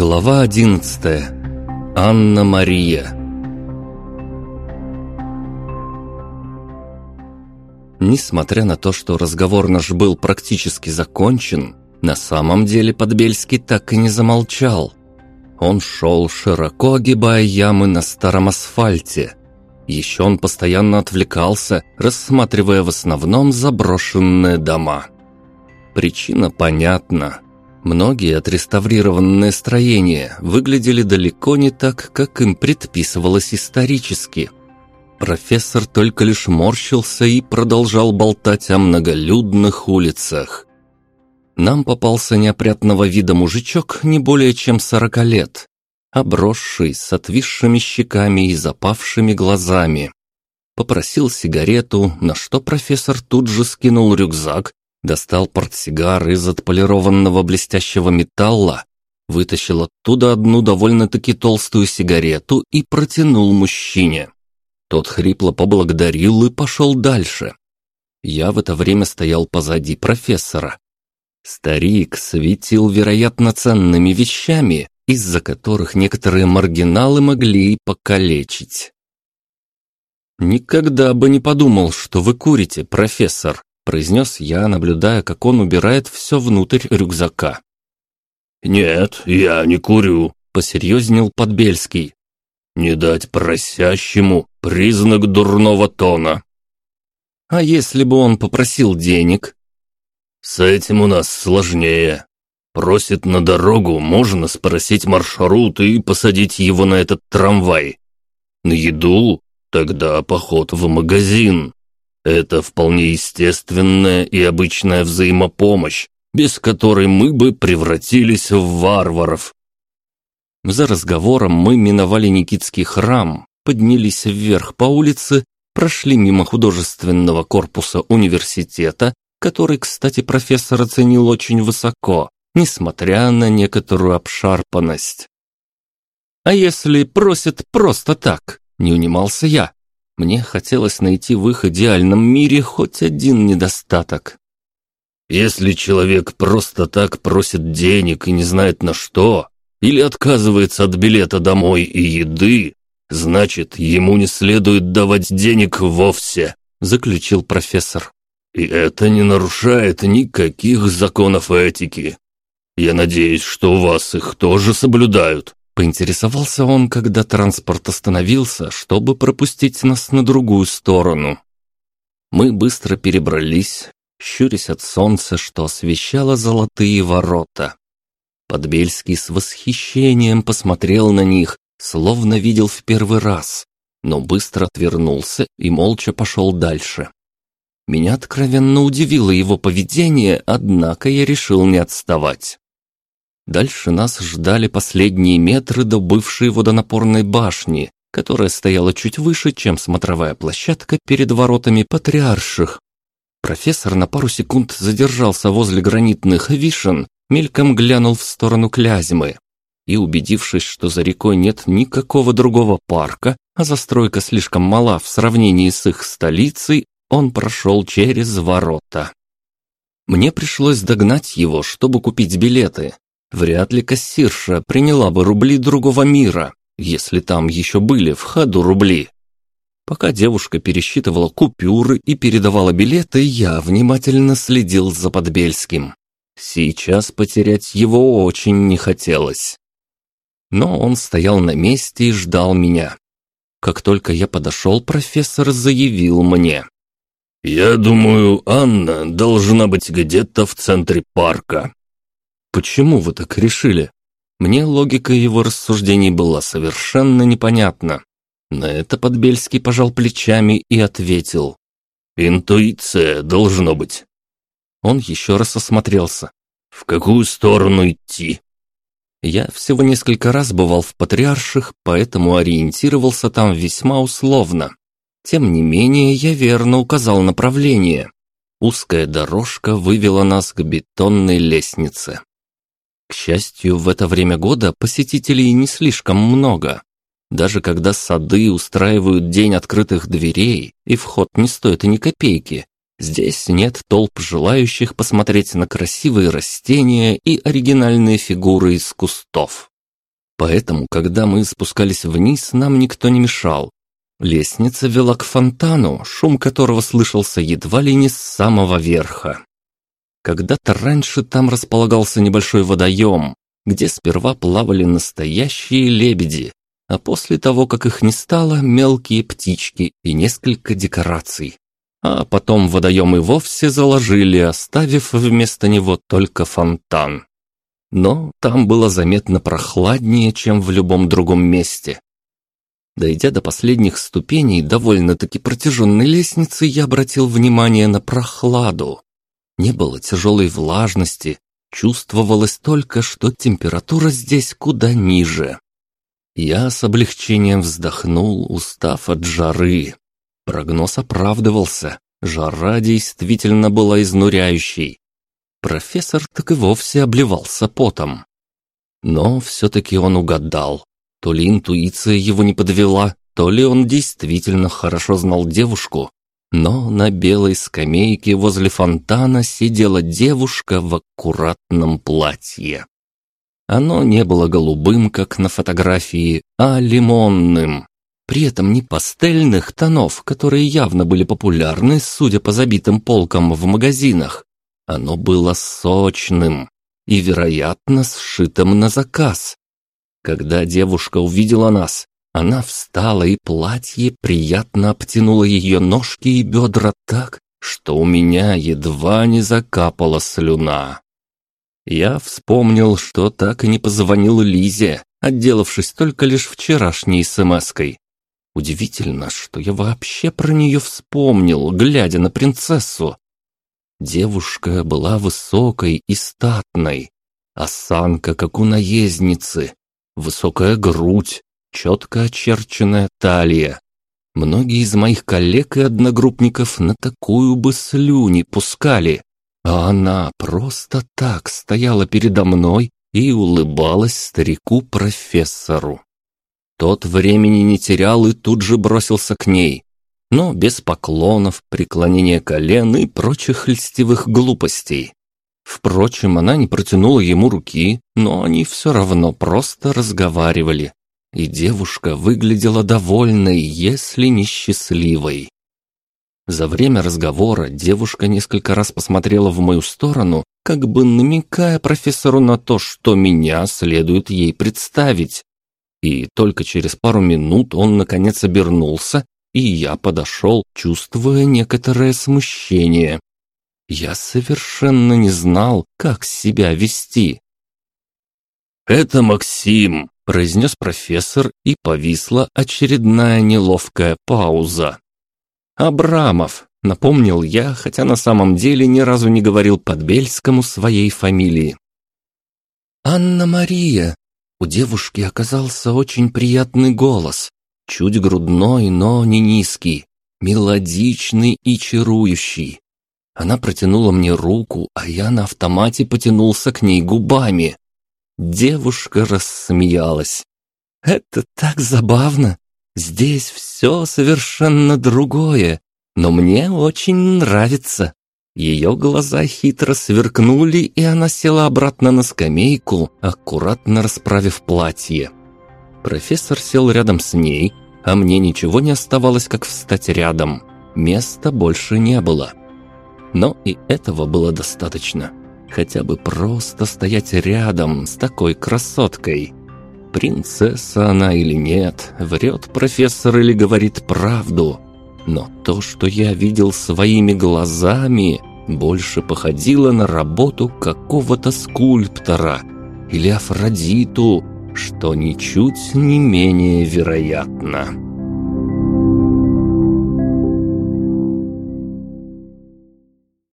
Глава 11. Анна-Мария. Несмотря на то, что разговор наш был практически закончен, на самом деле Подбельский так и не замолчал. Он шел, широко огибая ямы на старом асфальте. Еще он постоянно отвлекался, рассматривая в основном заброшенные дома. Причина понятна. Многие отреставрированные строения выглядели далеко не так, как им предписывалось исторически. Профессор только лишь морщился и продолжал болтать о многолюдных улицах. Нам попался неопрятного вида мужичок не более чем сорока лет, обросший с отвисшими щеками и запавшими глазами. Попросил сигарету, на что профессор тут же скинул рюкзак достал портсигар из отполированного блестящего металла, вытащил оттуда одну довольно-таки толстую сигарету и протянул мужчине. Тот хрипло поблагодарил и пошел дальше. Я в это время стоял позади профессора. Старик светил вероятно ценными вещами, из-за которых некоторые маргиналы могли и покалечить. «Никогда бы не подумал, что вы курите, профессор», произнес я, наблюдая, как он убирает все внутрь рюкзака. «Нет, я не курю», — посерьезнел Подбельский. «Не дать просящему признак дурного тона». «А если бы он попросил денег?» «С этим у нас сложнее. Просит на дорогу, можно спросить маршрут и посадить его на этот трамвай. На еду? Тогда поход в магазин. Это вполне естественная и обычная взаимопомощь, без которой мы бы превратились в варваров. За разговором мы миновали Никитский храм, поднялись вверх по улице, прошли мимо художественного корпуса университета, который, кстати, профессор оценил очень высоко, несмотря на некоторую обшарпанность. «А если просят просто так?» – не унимался я. Мне хотелось найти в их идеальном мире хоть один недостаток. Если человек просто так просит денег и не знает на что, или отказывается от билета домой и еды, значит, ему не следует давать денег вовсе, заключил профессор. И это не нарушает никаких законов этики. Я надеюсь, что у вас их тоже соблюдают. Поинтересовался он, когда транспорт остановился, чтобы пропустить нас на другую сторону. Мы быстро перебрались, щурясь от солнца, что освещало золотые ворота. Подбельский с восхищением посмотрел на них, словно видел в первый раз, но быстро отвернулся и молча пошел дальше. Меня откровенно удивило его поведение, однако я решил не отставать. Дальше нас ждали последние метры до бывшей водонапорной башни, которая стояла чуть выше, чем смотровая площадка перед воротами патриарших. Профессор на пару секунд задержался возле гранитных вишен, мельком глянул в сторону Клязьмы и, убедившись, что за рекой нет никакого другого парка, а застройка слишком мала в сравнении с их столицей, он прошел через ворота. Мне пришлось догнать его, чтобы купить билеты, Вряд ли кассирша приняла бы рубли другого мира, если там еще были в ходу рубли. Пока девушка пересчитывала купюры и передавала билеты, я внимательно следил за Подбельским. Сейчас потерять его очень не хотелось. Но он стоял на месте и ждал меня. Как только я подошел, профессор заявил мне. «Я думаю, Анна должна быть где-то в центре парка. «Почему вы так решили?» Мне логика его рассуждений была совершенно непонятна. На это Подбельский пожал плечами и ответил. «Интуиция должно быть». Он еще раз осмотрелся. «В какую сторону идти?» Я всего несколько раз бывал в Патриарших, поэтому ориентировался там весьма условно. Тем не менее, я верно указал направление. Узкая дорожка вывела нас к бетонной лестнице. К счастью, в это время года посетителей не слишком много. Даже когда сады устраивают день открытых дверей, и вход не стоит и ни копейки, здесь нет толп желающих посмотреть на красивые растения и оригинальные фигуры из кустов. Поэтому, когда мы спускались вниз, нам никто не мешал. Лестница вела к фонтану, шум которого слышался едва ли не с самого верха. Когда-то раньше там располагался небольшой водоем, где сперва плавали настоящие лебеди, а после того, как их не стало, мелкие птички и несколько декораций. А потом водоем и вовсе заложили, оставив вместо него только фонтан. Но там было заметно прохладнее, чем в любом другом месте. Дойдя до последних ступеней довольно-таки протяженной лестницы, я обратил внимание на прохладу. Не было тяжелой влажности, чувствовалось только, что температура здесь куда ниже. Я с облегчением вздохнул, устав от жары. Прогноз оправдывался, жара действительно была изнуряющей. Профессор так и вовсе обливался потом. Но все-таки он угадал. То ли интуиция его не подвела, то ли он действительно хорошо знал девушку. Но на белой скамейке возле фонтана сидела девушка в аккуратном платье. Оно не было голубым, как на фотографии, а лимонным. При этом не пастельных тонов, которые явно были популярны, судя по забитым полкам в магазинах. Оно было сочным и, вероятно, сшитым на заказ. Когда девушка увидела нас, она встала, и платье приятно обтянуло ее ножки и бедра так, что у меня едва не закапала слюна. Я вспомнил, что так и не позвонил Лизе, отделавшись только лишь вчерашней смс-кой. Удивительно, что я вообще про нее вспомнил, глядя на принцессу. Девушка была высокой и статной, осанка, как у наездницы, высокая грудь, четко очерченная талия. Многие из моих коллег и одногруппников на такую бы слюни пускали, а она просто так стояла передо мной и улыбалась старику-профессору. Тот времени не терял и тут же бросился к ней, но без поклонов, преклонения колен и прочих льстивых глупостей. Впрочем, она не протянула ему руки, но они все равно просто разговаривали. И девушка выглядела довольной, если не счастливой. За время разговора девушка несколько раз посмотрела в мою сторону, как бы намекая профессору на то, что меня следует ей представить. И только через пару минут он наконец обернулся, и я подошел, чувствуя некоторое смущение. Я совершенно не знал, как себя вести. «Это Максим», — произнес профессор, и повисла очередная неловкая пауза. «Абрамов», — напомнил я, хотя на самом деле ни разу не говорил Подбельскому своей фамилии. «Анна-Мария», у девушки оказался очень приятный голос, чуть грудной, но не низкий, мелодичный и чарующий. Она протянула мне руку, а я на автомате потянулся к ней губами. Девушка рассмеялась. «Это так забавно! Здесь все совершенно другое, но мне очень нравится». Ее глаза хитро сверкнули, и она села обратно на скамейку, аккуратно расправив платье. Профессор сел рядом с ней, а мне ничего не оставалось, как встать рядом. Места больше не было. Но и этого было достаточно. Хотя бы просто стоять рядом с такой красоткой. Принцесса она или нет, врет профессор или говорит правду. Но то, что я видел своими глазами, больше походило на работу какого-то скульптора или Афродиту, что ничуть не менее вероятно.